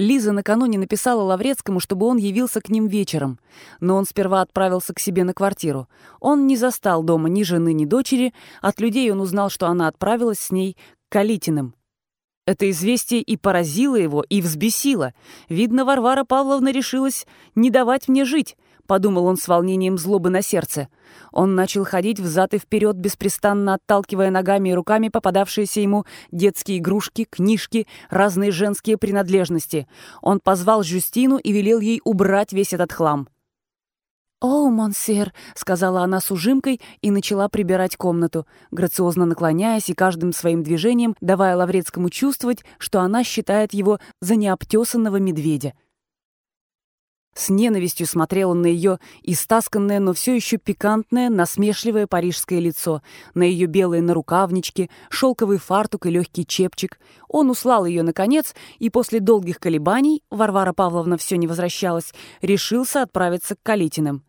Лиза накануне написала Лаврецкому, чтобы он явился к ним вечером, но он сперва отправился к себе на квартиру. Он не застал дома ни жены, ни дочери, от людей он узнал, что она отправилась с ней к Калитиным. Это известие и поразило его, и взбесило. Видно, Варвара Павловна решилась не давать мне жить, подумал он с волнением злобы на сердце. Он начал ходить взад и вперед, беспрестанно отталкивая ногами и руками попадавшиеся ему детские игрушки, книжки, разные женские принадлежности. Он позвал Жюстину и велел ей убрать весь этот хлам. «О, монсер», — сказала она с ужимкой и начала прибирать комнату, грациозно наклоняясь и каждым своим движением давая Лаврецкому чувствовать, что она считает его за необтесанного медведя. С ненавистью смотрел он на ее истасканное, но все еще пикантное, насмешливое парижское лицо, на ее белые нарукавнички, шелковый фартук и легкий чепчик. Он услал ее, наконец, и после долгих колебаний, Варвара Павловна все не возвращалась, решился отправиться к Калитиным.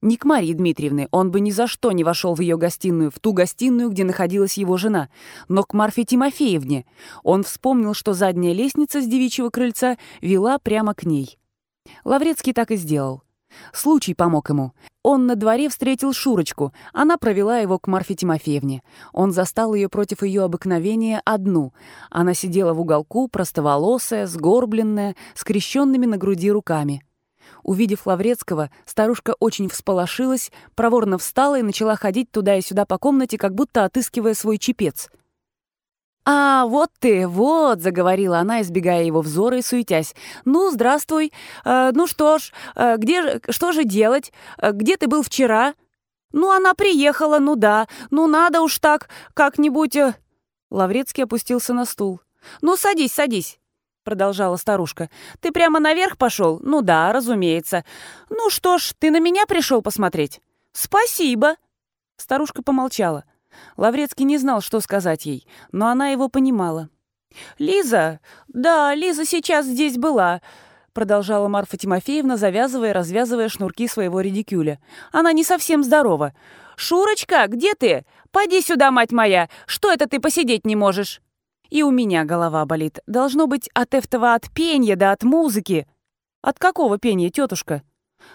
Не к Марии Дмитриевне, он бы ни за что не вошел в ее гостиную, в ту гостиную, где находилась его жена, но к Марфе Тимофеевне. Он вспомнил, что задняя лестница с девичьего крыльца вела прямо к ней. Лаврецкий так и сделал. Случай помог ему. Он на дворе встретил Шурочку. Она провела его к Марфе Тимофеевне. Он застал ее против ее обыкновения одну. Она сидела в уголку, простоволосая, сгорбленная, скрещенными на груди руками. Увидев Лаврецкого, старушка очень всполошилась, проворно встала и начала ходить туда и сюда по комнате, как будто отыскивая свой чепец. «А, вот ты, вот», — заговорила она, избегая его взора и суетясь. «Ну, здравствуй. Э, ну что ж, э, где что же делать? Э, где ты был вчера?» «Ну, она приехала, ну да. Ну, надо уж так, как-нибудь...» э». Лаврецкий опустился на стул. «Ну, садись, садись», — продолжала старушка. «Ты прямо наверх пошел? Ну да, разумеется. Ну что ж, ты на меня пришел посмотреть?» «Спасибо». Старушка помолчала. Лаврецкий не знал, что сказать ей, но она его понимала. «Лиза? Да, Лиза сейчас здесь была», — продолжала Марфа Тимофеевна, завязывая и развязывая шнурки своего редикюля. «Она не совсем здорова. Шурочка, где ты? Поди сюда, мать моя! Что это ты посидеть не можешь?» «И у меня голова болит. Должно быть от этого от пения да от музыки». «От какого пения, тетушка?»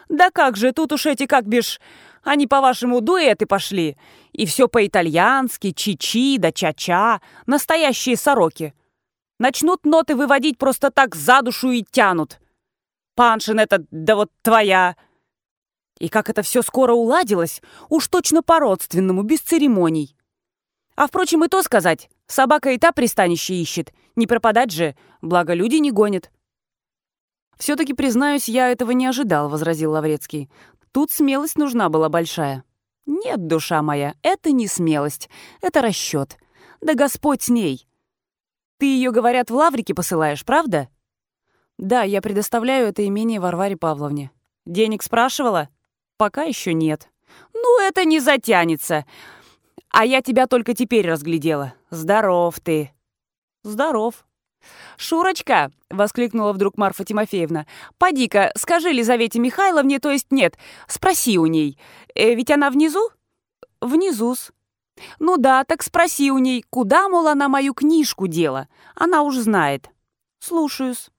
«Да как же, тут уж эти как бишь... Они, по-вашему, дуэты пошли. И все по-итальянски, чи-чи да ча-ча. Настоящие сороки. Начнут ноты выводить просто так за душу и тянут. Паншин этот, да вот твоя. И как это все скоро уладилось, уж точно по-родственному, без церемоний. А, впрочем, и то сказать, собака и та пристанище ищет. Не пропадать же, благо люди не гонят. «Все-таки, признаюсь, я этого не ожидал», — возразил Лаврецкий. Тут смелость нужна была большая. Нет, душа моя, это не смелость, это расчет. Да Господь с ней. Ты ее, говорят, в Лаврике посылаешь, правда? Да, я предоставляю это имение Варваре Павловне. Денег спрашивала? Пока еще нет. Ну, это не затянется. А я тебя только теперь разглядела. Здоров ты. Здоров. «Шурочка!» — воскликнула вдруг Марфа Тимофеевна. «Поди-ка, скажи Лизавете Михайловне, то есть нет, спроси у ней. Э, ведь она внизу?» «Внизу-с». «Ну да, так спроси у ней, куда, мол, она мою книжку дела. Она уж знает». «Слушаюсь».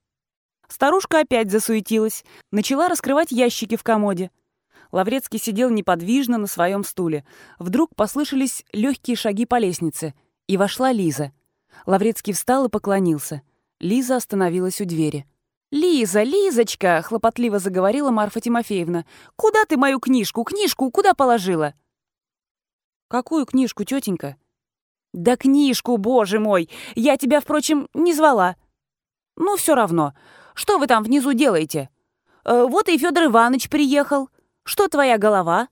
Старушка опять засуетилась, начала раскрывать ящики в комоде. Лаврецкий сидел неподвижно на своем стуле. Вдруг послышались легкие шаги по лестнице, и вошла Лиза — Лаврецкий встал и поклонился. Лиза остановилась у двери. «Лиза, Лизочка!» — хлопотливо заговорила Марфа Тимофеевна. «Куда ты мою книжку? Книжку куда положила?» «Какую книжку, тетенька?» «Да книжку, боже мой! Я тебя, впрочем, не звала». «Ну, все равно. Что вы там внизу делаете?» э, «Вот и Федор Иванович приехал. Что твоя голова?»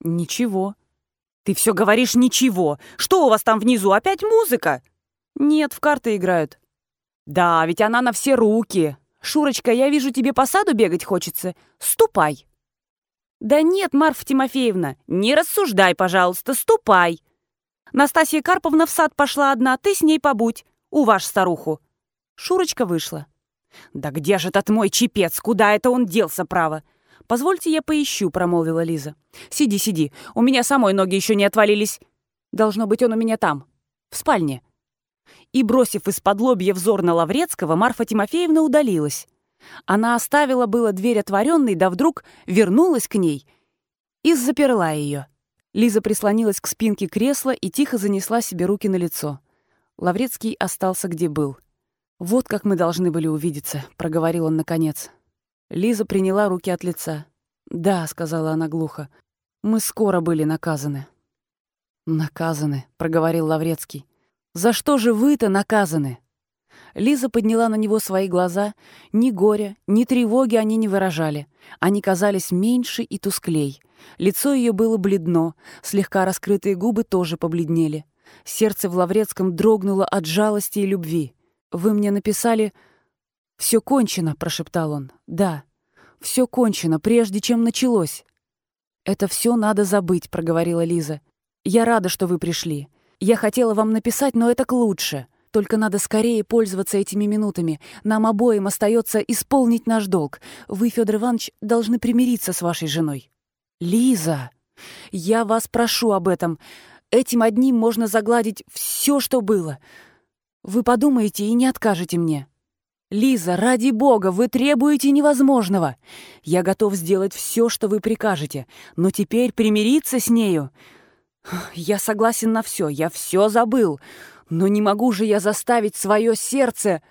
«Ничего». «Ты все говоришь ничего. Что у вас там внизу? Опять музыка?» «Нет, в карты играют». «Да, ведь она на все руки. Шурочка, я вижу, тебе по саду бегать хочется. Ступай». «Да нет, Марфа Тимофеевна, не рассуждай, пожалуйста, ступай». Настасья Карповна в сад пошла одна, ты с ней побудь. У ваш старуху. Шурочка вышла. «Да где же этот мой чепец? Куда это он делся, право?» «Позвольте, я поищу», — промолвила Лиза. «Сиди, сиди. У меня самой ноги еще не отвалились. Должно быть, он у меня там, в спальне». И, бросив из-под лобья взор на Лаврецкого, Марфа Тимофеевна удалилась. Она оставила было дверь отворенной, да вдруг вернулась к ней и заперла ее. Лиза прислонилась к спинке кресла и тихо занесла себе руки на лицо. Лаврецкий остался где был. «Вот как мы должны были увидеться», — проговорил он наконец. Лиза приняла руки от лица. «Да», — сказала она глухо, — «мы скоро были наказаны». «Наказаны», — проговорил Лаврецкий. «За что же вы-то наказаны?» Лиза подняла на него свои глаза. Ни горя, ни тревоги они не выражали. Они казались меньше и тусклей. Лицо ее было бледно, слегка раскрытые губы тоже побледнели. Сердце в Лаврецком дрогнуло от жалости и любви. «Вы мне написали...» «Все кончено», — прошептал он. «Да, все кончено, прежде чем началось». «Это все надо забыть», — проговорила Лиза. «Я рада, что вы пришли. Я хотела вам написать, но это к лучше. Только надо скорее пользоваться этими минутами. Нам обоим остается исполнить наш долг. Вы, Федор Иванович, должны примириться с вашей женой». «Лиза, я вас прошу об этом. Этим одним можно загладить все, что было. Вы подумаете и не откажете мне». «Лиза, ради бога, вы требуете невозможного. Я готов сделать все, что вы прикажете, но теперь примириться с нею...» Я согласен на все, я все забыл. Но не могу же я заставить свое сердце...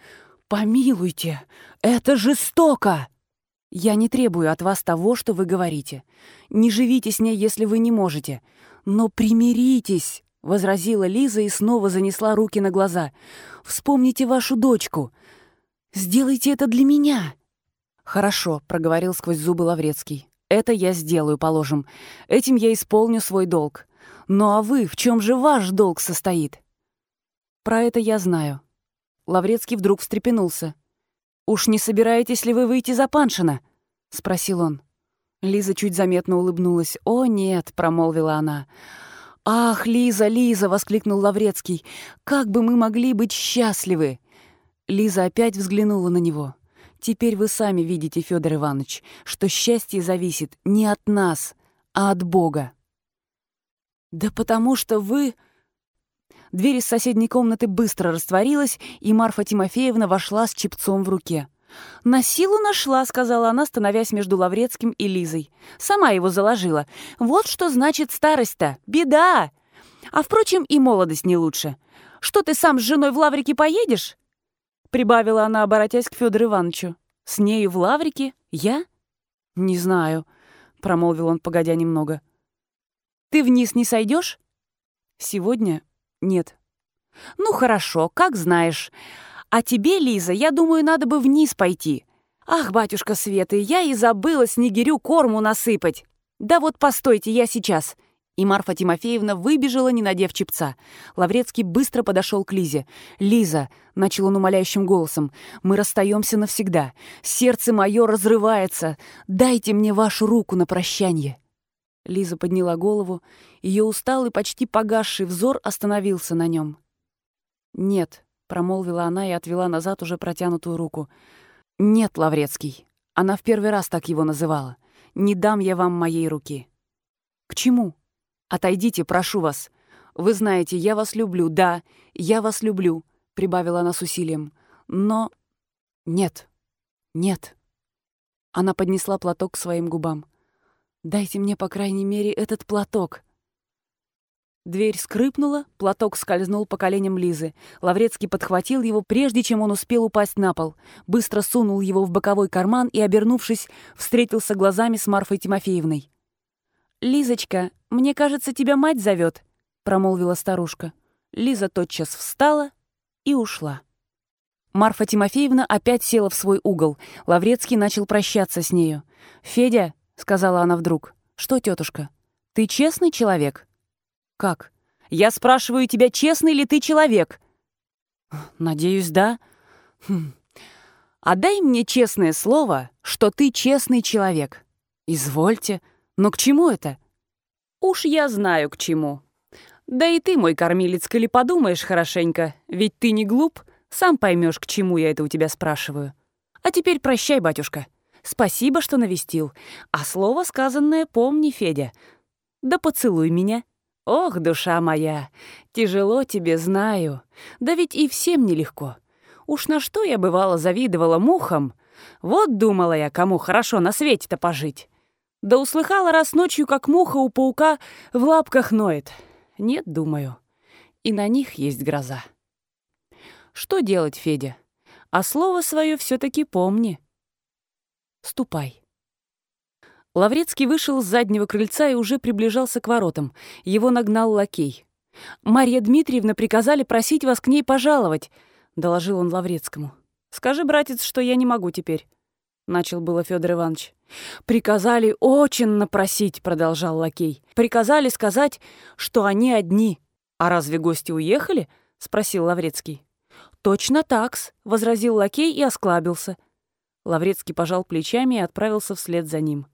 Помилуйте, это жестоко! Я не требую от вас того, что вы говорите. Не живите с ней, если вы не можете. Но примиритесь, — возразила Лиза и снова занесла руки на глаза. «Вспомните вашу дочку. Сделайте это для меня». «Хорошо», — проговорил сквозь зубы Лаврецкий. «Это я сделаю, положим. Этим я исполню свой долг. Ну а вы, в чем же ваш долг состоит? Про это я знаю. Лаврецкий вдруг встрепенулся. «Уж не собираетесь ли вы выйти за Паншина?» — спросил он. Лиза чуть заметно улыбнулась. «О, нет», — промолвила она. «Ах, Лиза, Лиза!» — воскликнул Лаврецкий. «Как бы мы могли быть счастливы!» Лиза опять взглянула на него. «Теперь вы сами видите, Федор Иванович, что счастье зависит не от нас, а от Бога». «Да потому что вы...» Дверь из соседней комнаты быстро растворилась, и Марфа Тимофеевна вошла с чепцом в руке. «На силу нашла», — сказала она, становясь между Лаврецким и Лизой. «Сама его заложила. Вот что значит старость-то. Беда! А, впрочем, и молодость не лучше. Что, ты сам с женой в Лаврике поедешь?» Прибавила она, оборотясь к Федору Ивановичу. «С нею в Лаврике? Я?» «Не знаю», — промолвил он, погодя немного. Ты вниз не сойдешь? Сегодня нет. Ну хорошо, как знаешь. А тебе, Лиза, я думаю, надо бы вниз пойти. Ах, батюшка Света, я и забыла снегирю корму насыпать. Да вот постойте, я сейчас. И Марфа Тимофеевна выбежала, не надев чепца. Лаврецкий быстро подошел к Лизе. «Лиза», — начал он умоляющим голосом, — «мы расстаемся навсегда. Сердце мое разрывается. Дайте мне вашу руку на прощание». Лиза подняла голову. Ее усталый, почти погасший взор остановился на нем. «Нет», — промолвила она и отвела назад уже протянутую руку. «Нет, Лаврецкий». Она в первый раз так его называла. «Не дам я вам моей руки». «К чему?» «Отойдите, прошу вас. Вы знаете, я вас люблю, да, я вас люблю», — прибавила она с усилием. «Но... нет, нет». Она поднесла платок к своим губам. Дайте мне, по крайней мере, этот платок». Дверь скрипнула, платок скользнул по коленям Лизы. Лаврецкий подхватил его, прежде чем он успел упасть на пол. Быстро сунул его в боковой карман и, обернувшись, встретился глазами с Марфой Тимофеевной. «Лизочка, мне кажется, тебя мать зовет, промолвила старушка. Лиза тотчас встала и ушла. Марфа Тимофеевна опять села в свой угол. Лаврецкий начал прощаться с нею. «Федя, сказала она вдруг. «Что, тетушка? Ты честный человек?» «Как? Я спрашиваю тебя, честный ли ты человек?» «Надеюсь, да». Хм. «А дай мне честное слово, что ты честный человек». «Извольте. Но к чему это?» «Уж я знаю, к чему. Да и ты, мой кормилец, коли подумаешь хорошенько, ведь ты не глуп, сам поймешь, к чему я это у тебя спрашиваю. А теперь прощай, батюшка». Спасибо, что навестил. А слово сказанное помни, Федя. Да поцелуй меня. Ох, душа моя, тяжело тебе, знаю. Да ведь и всем нелегко. Уж на что я бывало завидовала мухам. Вот думала я, кому хорошо на свете-то пожить. Да услыхала раз ночью, как муха у паука в лапках ноет. Нет, думаю, и на них есть гроза. Что делать, Федя? А слово свое все таки помни. Ступай. Лаврецкий вышел с заднего крыльца и уже приближался к воротам. Его нагнал лакей. «Марья Дмитриевна приказали просить вас к ней пожаловать», — доложил он Лаврецкому. «Скажи, братец, что я не могу теперь», — начал было Федор Иванович. «Приказали очень напросить», — продолжал лакей. «Приказали сказать, что они одни». «А разве гости уехали?» — спросил Лаврецкий. «Точно такс», — возразил лакей и осклабился. Лаврецкий пожал плечами и отправился вслед за ним.